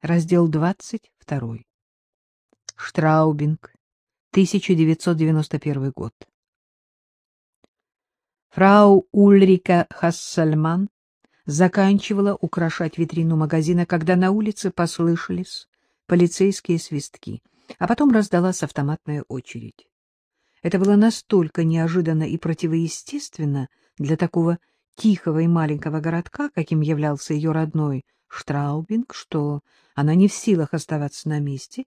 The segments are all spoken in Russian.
Раздел 22. Штраубинг, 1991 год. Фрау Ульрика Хассельман заканчивала украшать витрину магазина, когда на улице послышались полицейские свистки, а потом раздалась автоматная очередь. Это было настолько неожиданно и противоестественно для такого тихого и маленького городка, каким являлся ее родной Штраубинг, что она не в силах оставаться на месте,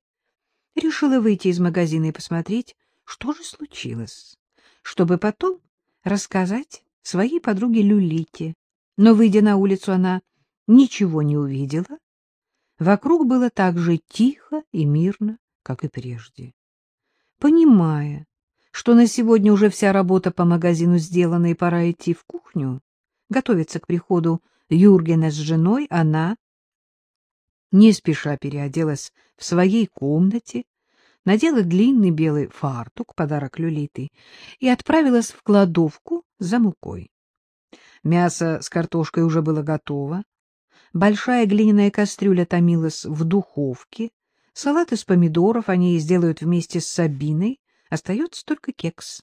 решила выйти из магазина и посмотреть, что же случилось, чтобы потом рассказать своей подруге Люлите. Но, выйдя на улицу, она ничего не увидела. Вокруг было так же тихо и мирно, как и прежде. Понимая, что на сегодня уже вся работа по магазину сделана и пора идти в кухню, готовиться к приходу Юргена с женой, она, не спеша переоделась в своей комнате, надела длинный белый фартук, подарок Люлиты, и отправилась в кладовку за мукой. Мясо с картошкой уже было готово, большая глиняная кастрюля томилась в духовке, салат из помидоров они сделают вместе с Сабиной, остается только кекс.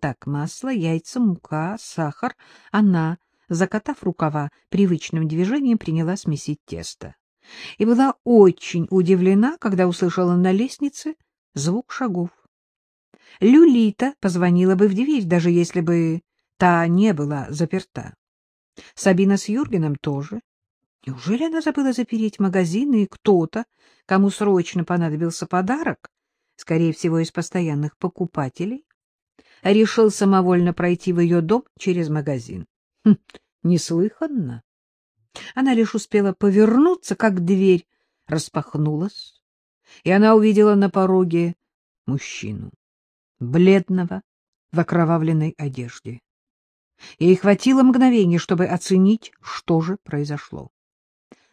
Так, масло, яйца, мука, сахар. Она, закатав рукава, привычным движением принялась месить тесто. И была очень удивлена, когда услышала на лестнице звук шагов. Люлита позвонила бы в дверь, даже если бы та не была заперта. Сабина с Юргеном тоже. Неужели она забыла запереть магазин, и кто-то, кому срочно понадобился подарок, скорее всего, из постоянных покупателей, решил самовольно пройти в ее дом через магазин? Хм, неслыханно. Она лишь успела повернуться, как дверь распахнулась, и она увидела на пороге мужчину, бледного, в окровавленной одежде. Ей хватило мгновения, чтобы оценить, что же произошло.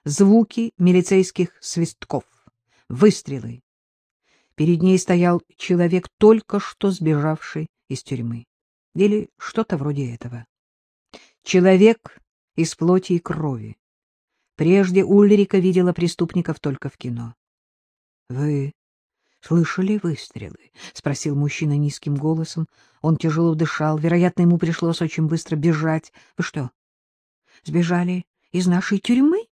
Звуки милицейских свистков, выстрелы. Перед ней стоял человек, только что сбежавший из тюрьмы. Или что-то вроде этого. Человек из плоти и крови. Прежде Ульрика видела преступников только в кино. — Вы слышали выстрелы? — спросил мужчина низким голосом. Он тяжело дышал. Вероятно, ему пришлось очень быстро бежать. — Вы что, сбежали из нашей тюрьмы?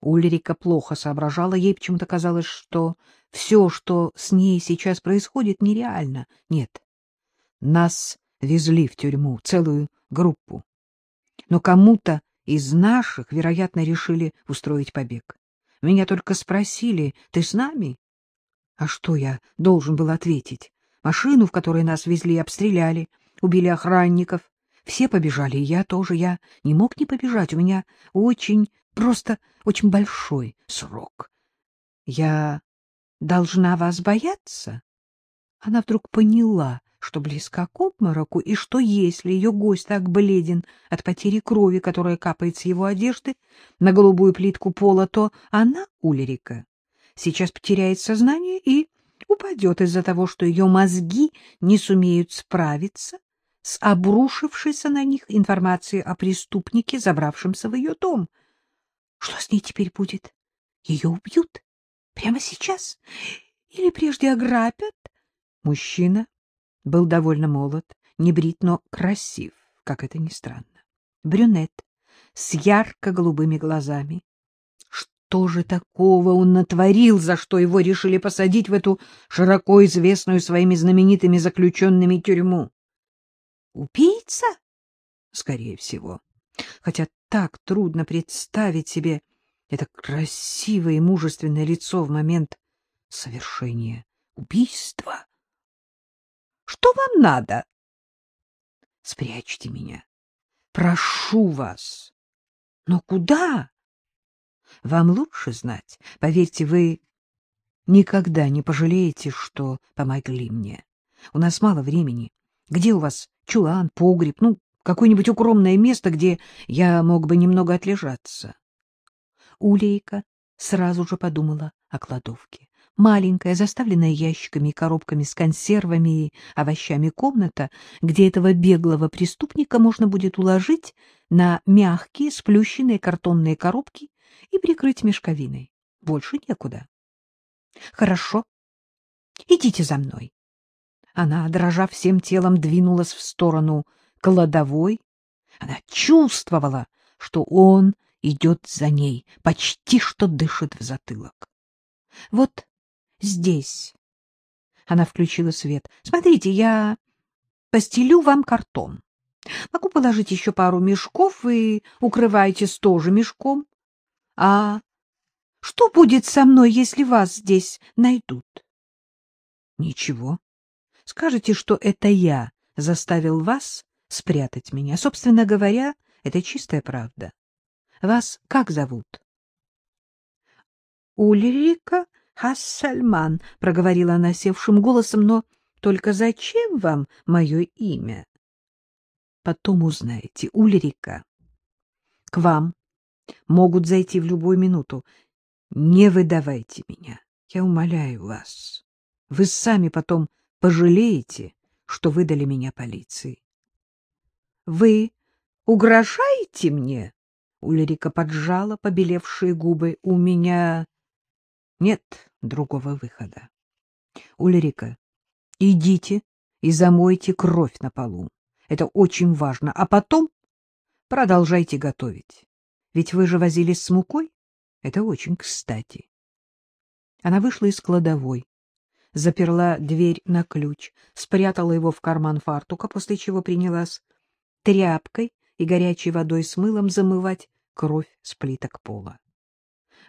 Ульрика плохо соображала. Ей почему-то казалось, что все, что с ней сейчас происходит, нереально. Нет, нас везли в тюрьму, целую группу. Но кому-то из наших, вероятно, решили устроить побег. Меня только спросили, ты с нами? А что я должен был ответить? Машину, в которой нас везли, обстреляли, убили охранников. Все побежали, и я тоже. Я не мог не побежать. У меня очень, просто очень большой срок. Я должна вас бояться? Она вдруг поняла, что близко к обмороку, и что если ее гость так бледен от потери крови, которая капает с его одежды на голубую плитку пола, то она, Ульрика, сейчас потеряет сознание и упадет из-за того, что ее мозги не сумеют справиться с обрушившейся на них информацией о преступнике, забравшемся в ее дом. Что с ней теперь будет? Ее убьют? Прямо сейчас? Или прежде ограбят? Мужчина был довольно молод, не брит, но красив, как это ни странно. Брюнет с ярко-голубыми глазами, что же такого он натворил, за что его решили посадить в эту широко известную своими знаменитыми заключенными тюрьму? Убийца? Скорее всего. Хотя так трудно представить себе это красивое и мужественное лицо в момент совершения убийства. Что вам надо? Спрячьте меня. Прошу вас. Но куда? Вам лучше знать. Поверьте, вы никогда не пожалеете, что помогли мне. У нас мало времени. Где у вас чулан, погреб, ну, какое-нибудь укромное место, где я мог бы немного отлежаться? Улейка сразу же подумала о кладовке. Маленькая, заставленная ящиками и коробками с консервами и овощами комната, где этого беглого преступника можно будет уложить на мягкие сплющенные картонные коробки и прикрыть мешковиной. Больше некуда. Хорошо. Идите за мной. Она, дрожа всем телом, двинулась в сторону кладовой. Она чувствовала, что он идет за ней, почти что дышит в затылок. Вот здесь. Она включила свет. Смотрите, я постелю вам картон. Могу положить еще пару мешков, и укрывайтесь тоже мешком. А что будет со мной, если вас здесь найдут? Ничего. Скажите, что это я заставил вас спрятать меня. Собственно говоря, это чистая правда. Вас как зовут? Ульрика Хассальман, проговорила она севшим голосом, но только зачем вам мое имя? Потом узнаете. Ульрика, к вам могут зайти в любую минуту. Не выдавайте меня. Я умоляю вас. Вы сами потом пожалеете, что выдали меня полиции. — Вы угрожаете мне? Ульрика поджала побелевшие губы. — У меня нет другого выхода. — Ульрика, идите и замойте кровь на полу. Это очень важно. А потом продолжайте готовить. Ведь вы же возились с мукой. Это очень кстати. Она вышла из кладовой, заперла дверь на ключ, спрятала его в карман фартука, после чего принялась тряпкой и горячей водой с мылом замывать кровь с плиток пола.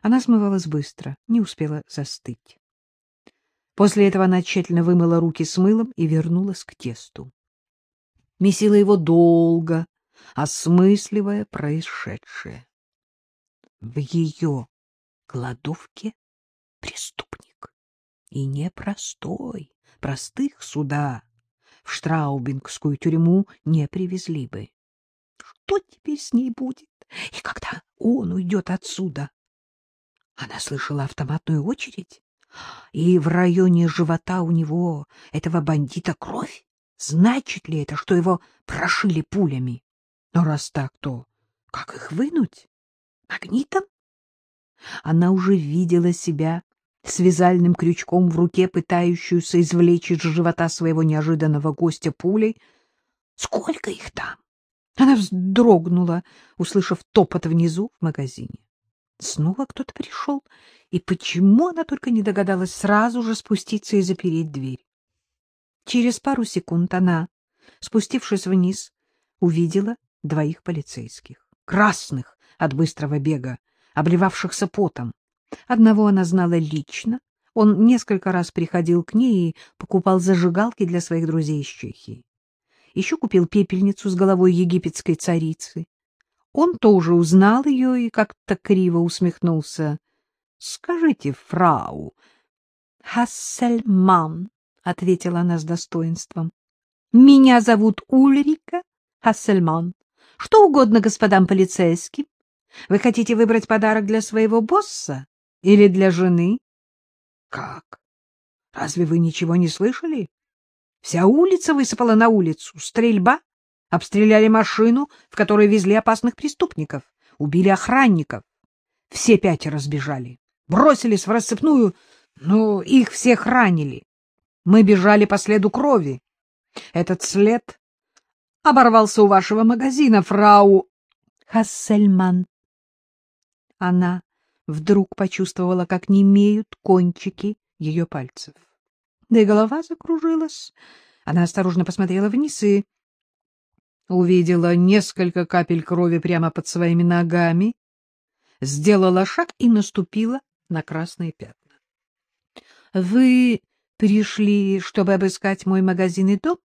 Она смывалась быстро, не успела застыть. После этого она тщательно вымыла руки с мылом и вернулась к тесту месила его долго, осмысливая происшедшее. В ее кладовке преступник. И непростой, простых суда в Штраубингскую тюрьму не привезли бы. Что теперь с ней будет? И когда он уйдет отсюда? Она слышала автоматную очередь, и в районе живота у него, этого бандита, кровь. Значит ли это, что его прошили пулями? Но раз так, то как их вынуть? Магнитом? Она уже видела себя с вязальным крючком в руке, пытающуюся извлечь из живота своего неожиданного гостя пулей. Сколько их там? Она вздрогнула, услышав топот внизу в магазине. Снова кто-то пришел, и почему она только не догадалась сразу же спуститься и запереть дверь? Через пару секунд она, спустившись вниз, увидела двоих полицейских, красных от быстрого бега, обливавшихся потом. Одного она знала лично, он несколько раз приходил к ней и покупал зажигалки для своих друзей из Чехии. Еще купил пепельницу с головой египетской царицы. Он тоже узнал ее и как-то криво усмехнулся. — Скажите, фрау, Хассельман — ответила она с достоинством. — Меня зовут Ульрика Хассельман. Что угодно господам полицейским. Вы хотите выбрать подарок для своего босса или для жены? — Как? Разве вы ничего не слышали? Вся улица высыпала на улицу. Стрельба. Обстреляли машину, в которой везли опасных преступников. Убили охранников. Все пятеро сбежали. Бросились в рассыпную, но их всех ранили. Мы бежали по следу крови. Этот след оборвался у вашего магазина, фрау Хассельман. Она вдруг почувствовала, как немеют кончики ее пальцев. Да и голова закружилась. Она осторожно посмотрела вниз и увидела несколько капель крови прямо под своими ногами, сделала шаг и наступила на красные пятна. — Вы пришли, чтобы обыскать мой магазин и дом?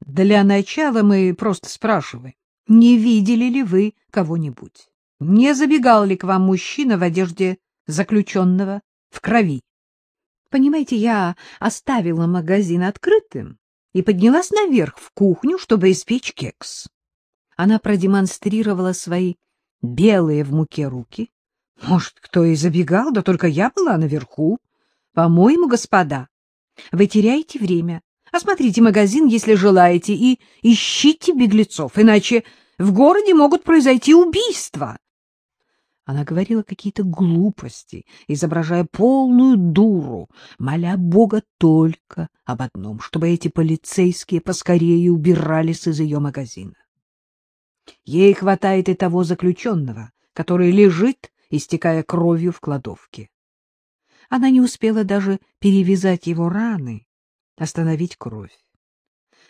Для начала мы просто спрашиваем, не видели ли вы кого-нибудь? Не забегал ли к вам мужчина в одежде заключенного в крови? Понимаете, я оставила магазин открытым и поднялась наверх в кухню, чтобы испечь кекс. Она продемонстрировала свои белые в муке руки. Может, кто и забегал, да только я была наверху. По-моему, господа, вы теряете время. Осмотрите магазин, если желаете, и ищите беглецов, иначе в городе могут произойти убийства. Она говорила какие-то глупости, изображая полную дуру, моля Бога только об одном, чтобы эти полицейские поскорее убирались из ее магазина. Ей хватает и того заключенного, который лежит, истекая кровью в кладовке. Она не успела даже перевязать его раны, остановить кровь.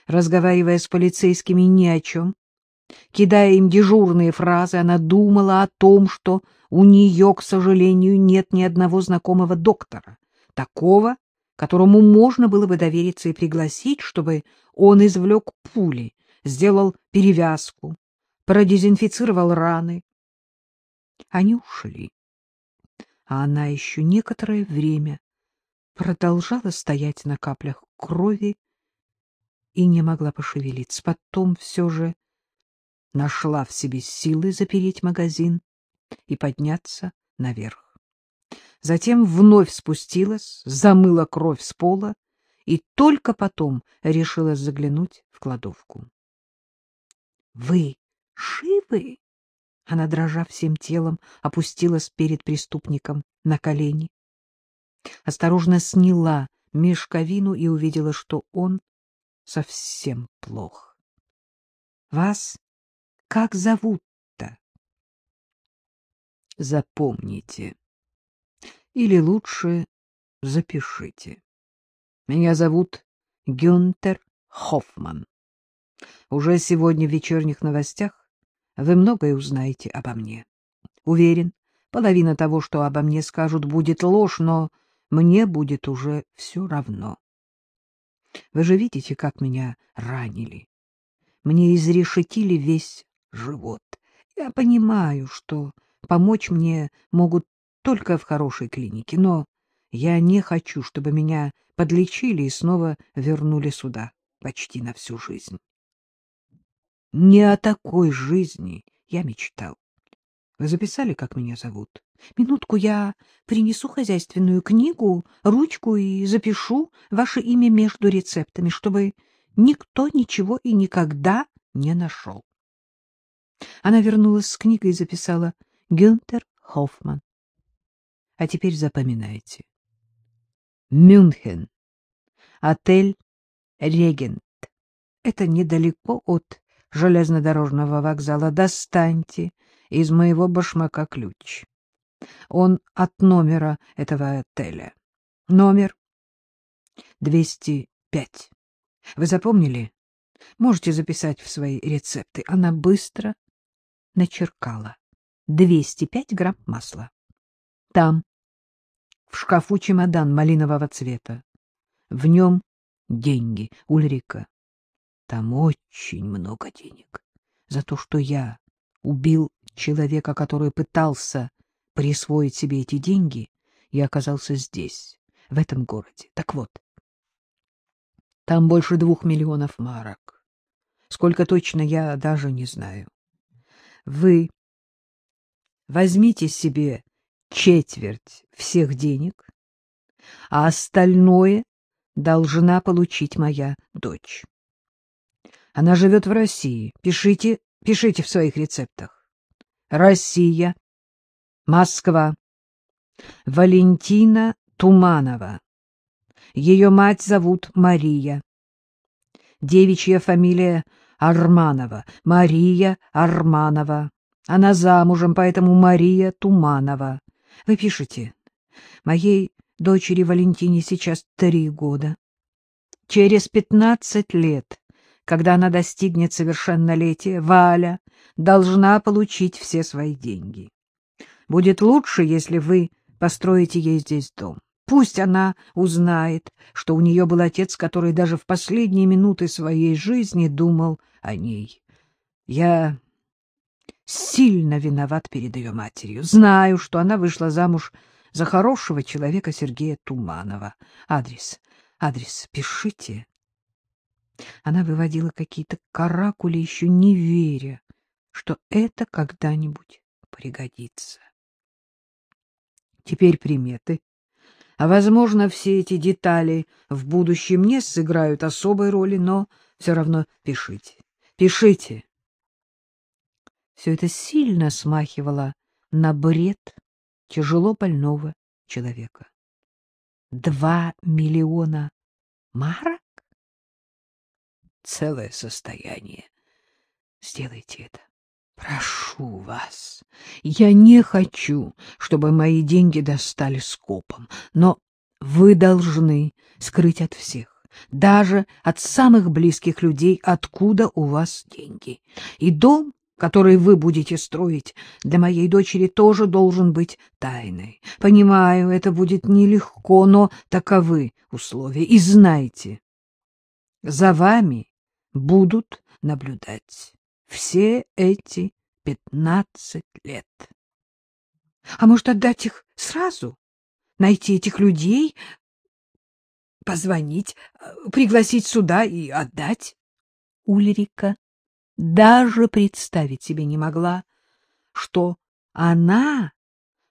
Разговаривая с полицейскими ни о чем, Кидая им дежурные фразы, она думала о том, что у нее, к сожалению, нет ни одного знакомого доктора, такого, которому можно было бы довериться и пригласить, чтобы он извлек пули, сделал перевязку, продезинфицировал раны. Они ушли, а она еще некоторое время продолжала стоять на каплях крови и не могла пошевелиться. Потом все же нашла в себе силы запереть магазин и подняться наверх. Затем вновь спустилась, замыла кровь с пола и только потом решила заглянуть в кладовку. — Вы живы? Она, дрожа всем телом, опустилась перед преступником на колени. Осторожно сняла мешковину и увидела, что он совсем плох. — Вас как зовут-то? Запомните. Или лучше запишите. Меня зовут Гюнтер Хоффман. Уже сегодня в вечерних новостях вы многое узнаете обо мне. Уверен, половина того, что обо мне скажут, будет ложь, но мне будет уже все равно. Вы же видите, как меня ранили. Мне изрешетили весь живот. Я понимаю, что помочь мне могут только в хорошей клинике, но я не хочу, чтобы меня подлечили и снова вернули сюда почти на всю жизнь. Не о такой жизни я мечтал. Вы записали, как меня зовут? Минутку я принесу хозяйственную книгу, ручку и запишу ваше имя между рецептами, чтобы никто ничего и никогда не нашел. Она вернулась с книгой и записала «Гюнтер Хоффман». А теперь запоминайте. Мюнхен. Отель «Регент». Это недалеко от железнодорожного вокзала. Достаньте из моего башмака ключ. Он от номера этого отеля. Номер 205. Вы запомнили? Можете записать в свои рецепты. Она быстро начеркала. 205 грамм масла. Там, в шкафу чемодан малинового цвета. В нем деньги, Ульрика. Там очень много денег. За то, что я убил человека, который пытался присвоить себе эти деньги, я оказался здесь, в этом городе. Так вот, там больше двух миллионов марок. Сколько точно, я даже не знаю. Вы возьмите себе четверть всех денег, а остальное должна получить моя дочь. Она живет в России. Пишите, пишите в своих рецептах. Россия, Москва, Валентина Туманова. Ее мать зовут Мария. Девичья фамилия Арманова, Мария Арманова. Она замужем, поэтому Мария Туманова. Вы пишете, моей дочери Валентине сейчас три года. Через пятнадцать лет, когда она достигнет совершеннолетия, Валя должна получить все свои деньги. Будет лучше, если вы построите ей здесь дом. Пусть она узнает, что у нее был отец, который даже в последние минуты своей жизни думал о ней. Я сильно виноват перед ее матерью. Знаю, что она вышла замуж за хорошего человека Сергея Туманова. Адрес, адрес пишите. Она выводила какие-то каракули, еще не веря, что это когда-нибудь пригодится. Теперь приметы возможно, все эти детали в будущем не сыграют особой роли, но все равно пишите. Пишите. Все это сильно смахивало на бред тяжело больного человека. Два миллиона марок? Целое состояние. Сделайте это. Прошу вас. Я не хочу, чтобы мои деньги достали скопом, но вы должны скрыть от всех, даже от самых близких людей, откуда у вас деньги. И дом, который вы будете строить для моей дочери, тоже должен быть тайной. Понимаю, это будет нелегко, но таковы условия. И знайте, за вами будут наблюдать все эти пятнадцать лет. А может, отдать их сразу? Найти этих людей, позвонить, пригласить сюда и отдать? Ульрика даже представить себе не могла, что она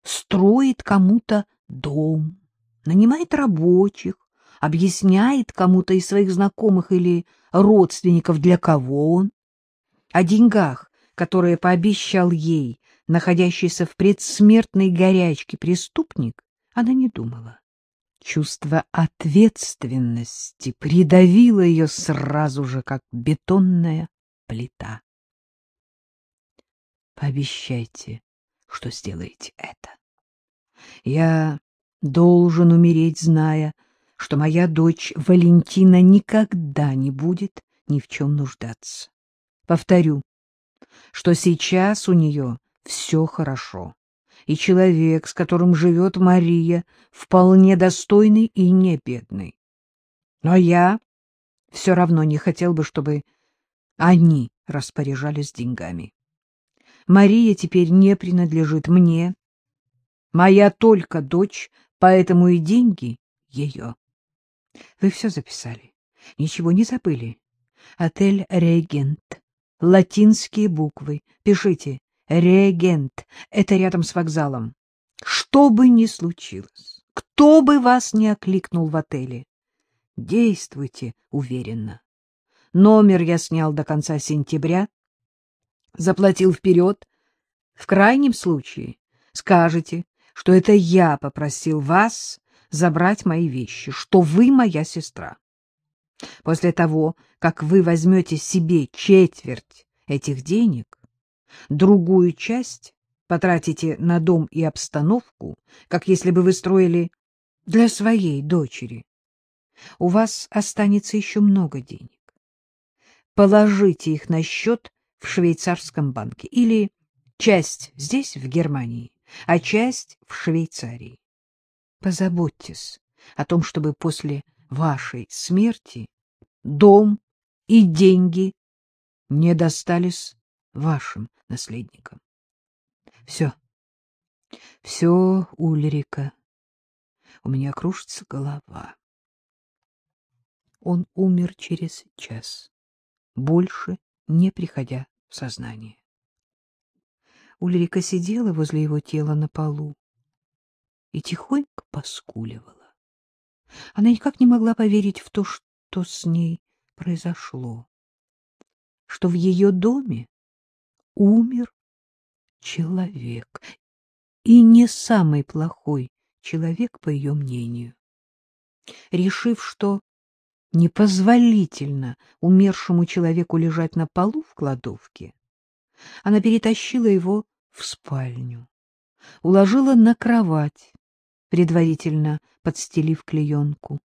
строит кому-то дом, нанимает рабочих, объясняет кому-то из своих знакомых или родственников, для кого он. О деньгах, которые пообещал ей находящийся в предсмертной горячке преступник, она не думала. Чувство ответственности придавило ее сразу же, как бетонная плита. Пообещайте, что сделаете это. Я должен умереть, зная, что моя дочь Валентина никогда не будет ни в чем нуждаться. Повторю, что сейчас у нее все хорошо, и человек, с которым живет Мария, вполне достойный и не бедный. Но я все равно не хотел бы, чтобы они распоряжались деньгами. Мария теперь не принадлежит мне, моя только дочь, поэтому и деньги ее. Вы все записали? Ничего не забыли? Отель «Регент». Латинские буквы. Пишите «Регент». Это рядом с вокзалом. Что бы ни случилось, кто бы вас ни окликнул в отеле, действуйте уверенно. Номер я снял до конца сентября, заплатил вперед. В крайнем случае скажете, что это я попросил вас забрать мои вещи, что вы моя сестра. После того, как вы возьмете себе четверть этих денег, другую часть потратите на дом и обстановку, как если бы вы строили для своей дочери. У вас останется еще много денег. Положите их на счет в швейцарском банке или часть здесь, в Германии, а часть в Швейцарии позаботьтесь о том, чтобы после вашей смерти дом и деньги не достались вашим наследникам. Все, все, Ульрика, у меня кружится голова. Он умер через час, больше не приходя в сознание. Ульрика сидела возле его тела на полу и тихонько поскуливала. Она никак не могла поверить в то, что с ней произошло, что в ее доме умер человек, и не самый плохой человек, по ее мнению. Решив, что непозволительно умершему человеку лежать на полу в кладовке, она перетащила его в спальню, уложила на кровать предварительно подстелив клеенку.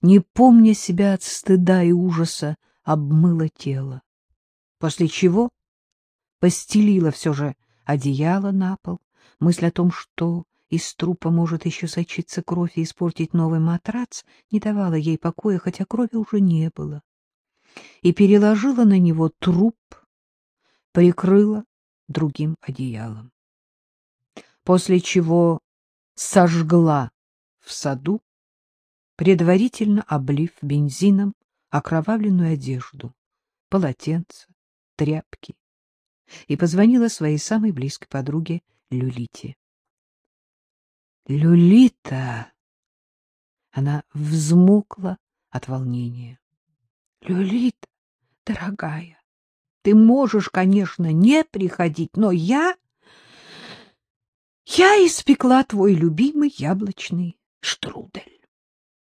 Не помня себя от стыда и ужаса, обмыла тело, после чего постелила все же одеяло на пол, мысль о том, что из трупа может еще сочиться кровь и испортить новый матрац, не давала ей покоя, хотя крови уже не было, и переложила на него труп, прикрыла другим одеялом. После чего сожгла в саду, предварительно облив бензином окровавленную одежду, полотенце, тряпки, и позвонила своей самой близкой подруге Люлите. «Люлита!» Она взмокла от волнения. «Люлита, дорогая, ты можешь, конечно, не приходить, но я Я испекла твой любимый яблочный штрудель.